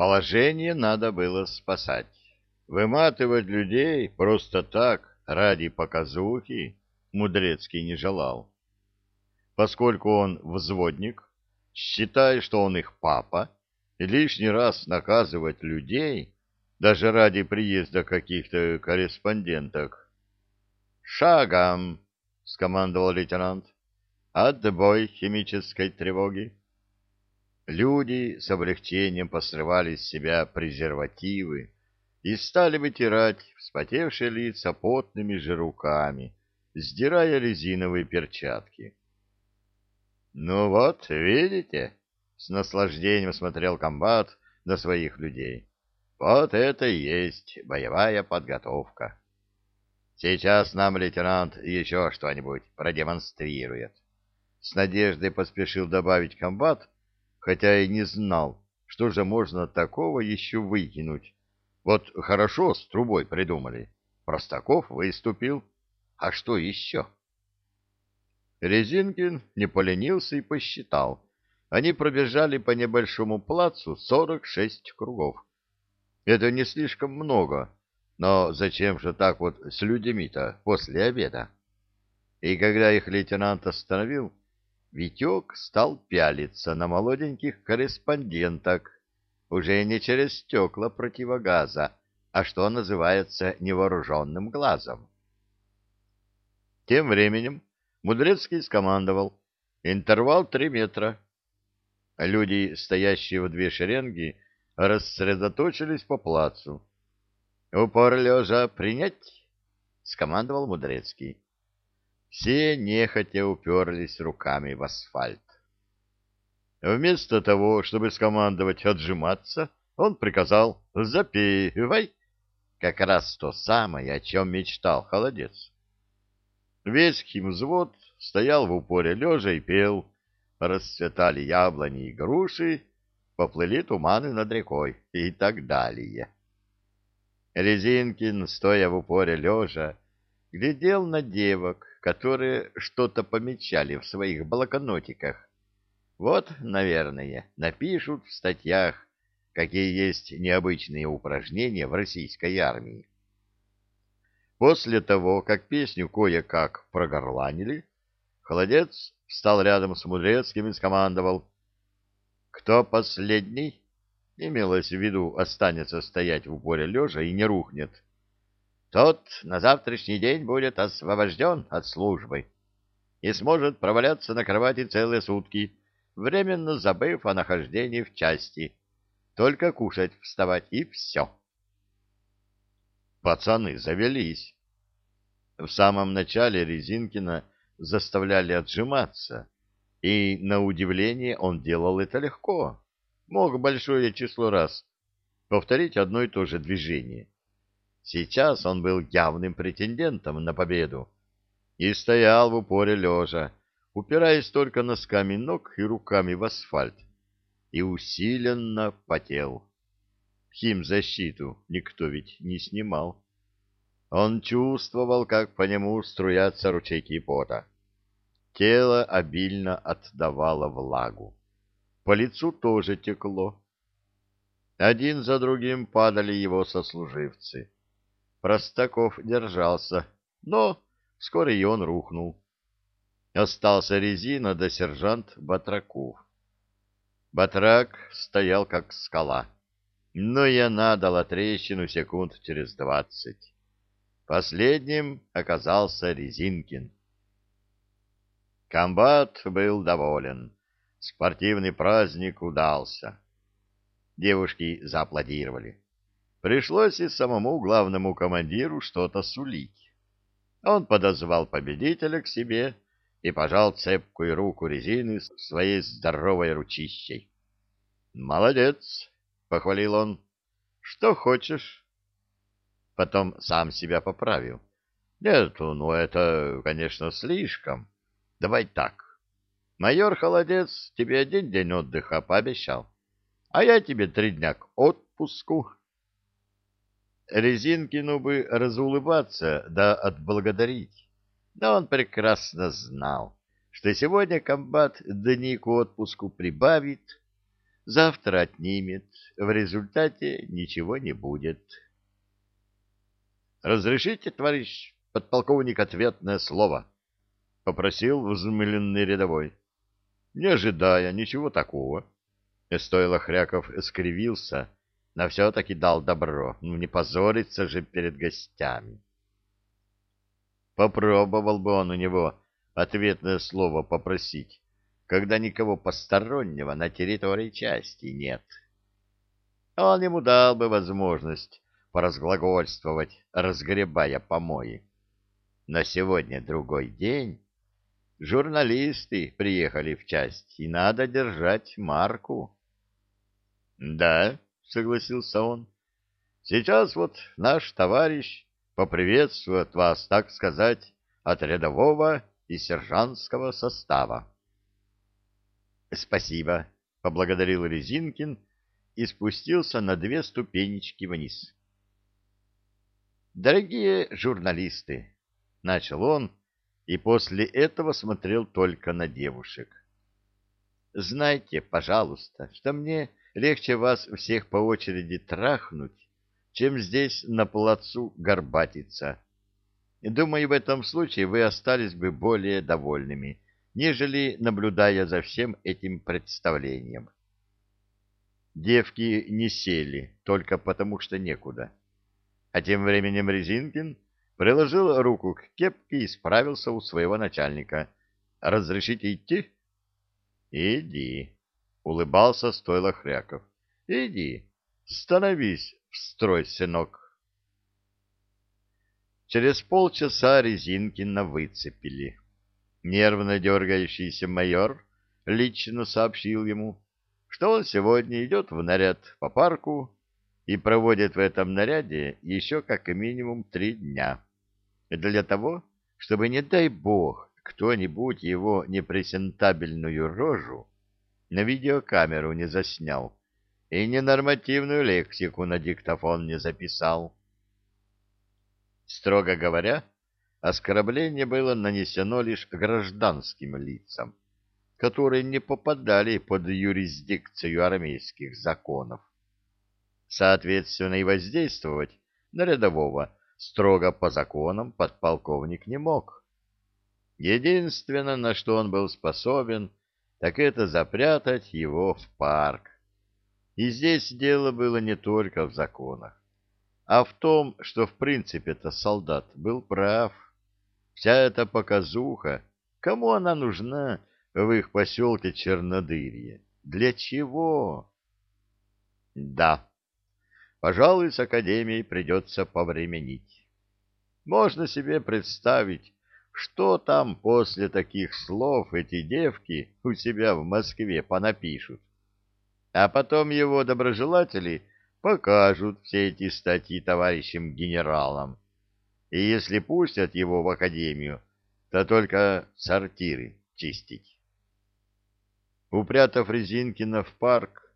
Положение надо было спасать. Выматывать людей просто так, ради показухи, Мудрецкий не желал. Поскольку он взводник, считая, что он их папа, и лишний раз наказывать людей, даже ради приезда каких-то корреспонденток. «Шагом!» — скомандовал лейтенант. «Отбой химической тревоги!» Люди с облегчением посрывали с себя презервативы и стали вытирать вспотевшие лица потными же руками, сдирая резиновые перчатки. «Ну вот, видите?» — с наслаждением смотрел комбат на своих людей. «Вот это и есть боевая подготовка. Сейчас нам лейтенант еще что-нибудь продемонстрирует». С надеждой поспешил добавить комбат, хотя и не знал, что же можно такого еще выкинуть. Вот хорошо с трубой придумали. Простаков выступил. А что еще? Резинкин не поленился и посчитал. Они пробежали по небольшому плацу сорок шесть кругов. Это не слишком много, но зачем же так вот с людьми-то после обеда? И когда их лейтенант остановил, Витек стал пялиться на молоденьких корреспонденток, уже не через стекла противогаза, а что называется невооруженным глазом. Тем временем Мудрецкий скомандовал. Интервал три метра. Люди, стоящие в две шеренги, рассредоточились по плацу. «Упор лежа принять?» — скомандовал Мудрецкий. Все нехотя уперлись руками в асфальт. Вместо того, чтобы скомандовать отжиматься, он приказал «запивай», как раз то самое, о чем мечтал холодец. Весь химвзвод стоял в упоре лежа и пел, расцветали яблони и груши, поплыли туманы над рекой и так далее. Резинкин, стоя в упоре лежа, глядел на девок, которые что-то помечали в своих блокнотиках. Вот, наверное, напишут в статьях, какие есть необычные упражнения в российской армии. После того, как песню кое-как прогорланили, холодец встал рядом с Мудрецким и скомандовал. «Кто последний?» Имелось в виду, останется стоять в упоре лежа и не рухнет тот на завтрашний день будет освобожден от службы и сможет проваляться на кровати целые сутки, временно забыв о нахождении в части. Только кушать вставать и все. Пацаны завелись. В самом начале Резинкина заставляли отжиматься, и, на удивление, он делал это легко. Мог большое число раз повторить одно и то же движение Сейчас он был явным претендентом на победу и стоял в упоре лежа, упираясь только носками ног и руками в асфальт, и усиленно потел. Химзащиту никто ведь не снимал. Он чувствовал, как по нему струятся ручейки пота. Тело обильно отдавало влагу. По лицу тоже текло. Один за другим падали его сослуживцы. Простаков держался, но вскоре и он рухнул. Остался резина да сержант Батраков. Батрак стоял как скала, но я надала трещину секунд через двадцать. Последним оказался Резинкин. Комбат был доволен. Спортивный праздник удался. Девушки зааплодировали. Пришлось и самому главному командиру что-то сулить. Он подозвал победителя к себе и пожал цепкую руку резины своей здоровой ручищей. «Молодец!» — похвалил он. «Что хочешь?» Потом сам себя поправил. «Нет, ну это, конечно, слишком. Давай так. Майор Холодец тебе один день отдыха пообещал, а я тебе три дня к отпуску». Резинкину бы разулыбаться да отблагодарить. Но он прекрасно знал, что сегодня комбат дни к отпуску прибавит, завтра отнимет, в результате ничего не будет. «Разрешите, товарищ подполковник, ответное слово?» — попросил взмыленный рядовой. Не ожидая ничего такого, стоило Хряков скривился, но все-таки дал добро, ну не позориться же перед гостями. Попробовал бы он у него ответное слово попросить, когда никого постороннего на территории части нет. Он ему дал бы возможность поразглагольствовать, разгребая помои. Но сегодня другой день. Журналисты приехали в часть, и надо держать марку. — Да, — согласился он, — сейчас вот наш товарищ поприветствует вас, так сказать, от рядового и сержантского состава. — Спасибо, — поблагодарил Резинкин и спустился на две ступенечки вниз. «Дорогие журналисты!» — начал он, и после этого смотрел только на девушек. «Знайте, пожалуйста, что мне легче вас всех по очереди трахнуть, чем здесь на плацу горбатиться. Думаю, в этом случае вы остались бы более довольными, нежели наблюдая за всем этим представлением». Девки не сели только потому, что некуда. А тем временем Резинкин приложил руку к кепке и справился у своего начальника. «Разрешите идти?» «Иди», — улыбался стойло Хряков. «Иди, становись в строй, сынок». Через полчаса Резинкина выцепили. Нервно дергающийся майор лично сообщил ему, что он сегодня идет в наряд по парку и проводит в этом наряде еще как минимум три дня. Для того, чтобы, не дай бог, кто-нибудь его непрезентабельную рожу на видеокамеру не заснял и ненормативную лексику на диктофон не записал. Строго говоря, оскорбление было нанесено лишь гражданским лицам, которые не попадали под юрисдикцию армейских законов. Соответственно, и воздействовать на рядового строго по законам подполковник не мог. Единственное, на что он был способен, так это запрятать его в парк. И здесь дело было не только в законах, а в том, что в принципе-то солдат был прав. Вся эта показуха, кому она нужна в их поселке Чернодырье? Для чего? Да, Пожалуй, с Академией придется повременить. Можно себе представить, что там после таких слов эти девки у себя в Москве понапишут. А потом его доброжелатели покажут все эти статьи товарищам генералам. И если пустят его в Академию, то только сортиры чистить. Упрятав Резинкина в парк,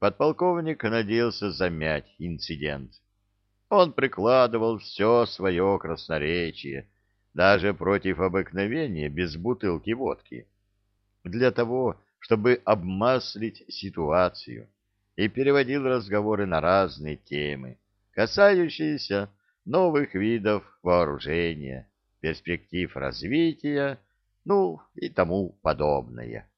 подполковник надеялся замять инцидент. Он прикладывал все свое красноречие, даже против обыкновения без бутылки водки, для того, чтобы обмаслить ситуацию, и переводил разговоры на разные темы, касающиеся новых видов вооружения, перспектив развития, ну и тому подобное.